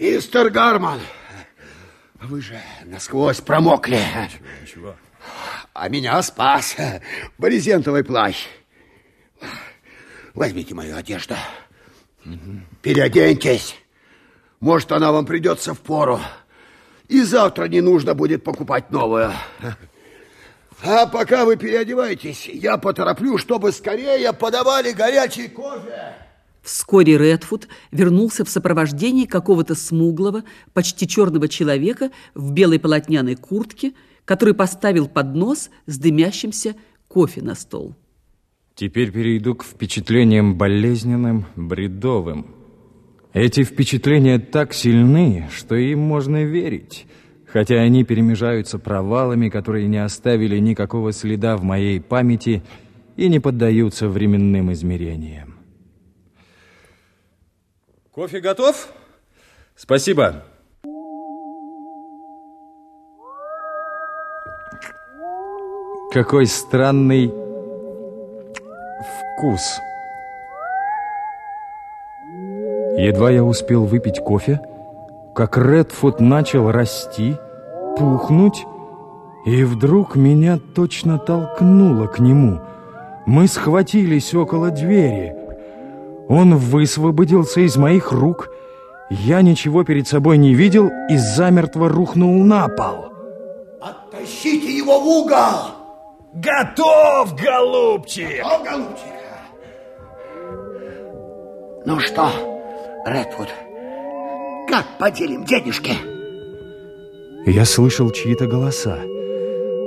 Мистер Гарман, вы же насквозь промокли. Ничего, ничего. А меня спас брезентовый плащ. Возьмите мою одежду. Переоденьтесь. Может, она вам придется в пору. И завтра не нужно будет покупать новую. А пока вы переодеваетесь, я потороплю, чтобы скорее подавали горячий кофе. Вскоре Редфуд вернулся в сопровождении какого-то смуглого, почти черного человека в белой полотняной куртке, который поставил поднос с дымящимся кофе на стол. Теперь перейду к впечатлениям болезненным, бредовым. Эти впечатления так сильны, что им можно верить, хотя они перемежаются провалами, которые не оставили никакого следа в моей памяти и не поддаются временным измерениям. Кофе готов? Спасибо. Какой странный вкус. Едва я успел выпить кофе, как Редфуд начал расти, пухнуть, и вдруг меня точно толкнуло к нему. Мы схватились около двери. Он высвободился из моих рук. Я ничего перед собой не видел и замертво рухнул на пол. Оттащите его в угол! Готов, голубчик! О, голубчик! Ну что, Редвуд, как поделим денежки? Я слышал чьи-то голоса.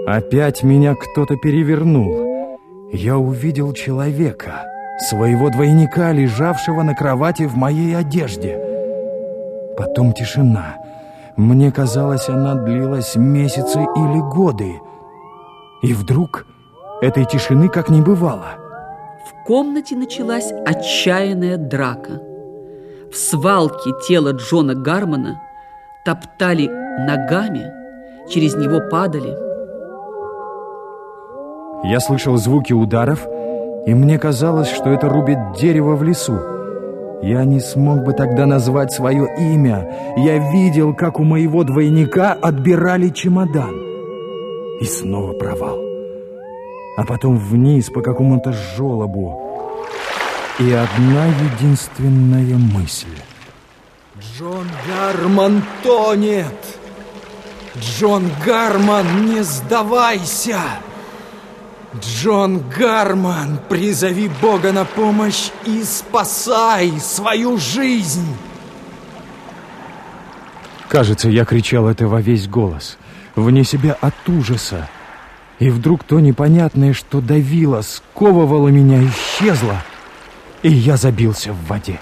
Опять меня кто-то перевернул. Я увидел человека, своего двойника, лежавшего на кровати в моей одежде. Потом тишина. Мне казалось, она длилась месяцы или годы. И вдруг этой тишины как не бывало. В комнате началась отчаянная драка. В свалке тело Джона Гармона топтали ногами, через него падали. Я слышал звуки ударов, и мне казалось, что это рубит дерево в лесу. Я не смог бы тогда назвать свое имя. Я видел, как у моего двойника отбирали чемодан. И снова провал. А потом вниз по какому-то желобу. И одна единственная мысль. Джон Гарман тонет! Джон Гарман, не сдавайся! Джон Гарман, призови Бога на помощь и спасай свою жизнь! Кажется, я кричал это во весь голос, вне себя от ужаса. И вдруг то непонятное, что давило, сковывало меня, исчезло, и я забился в воде.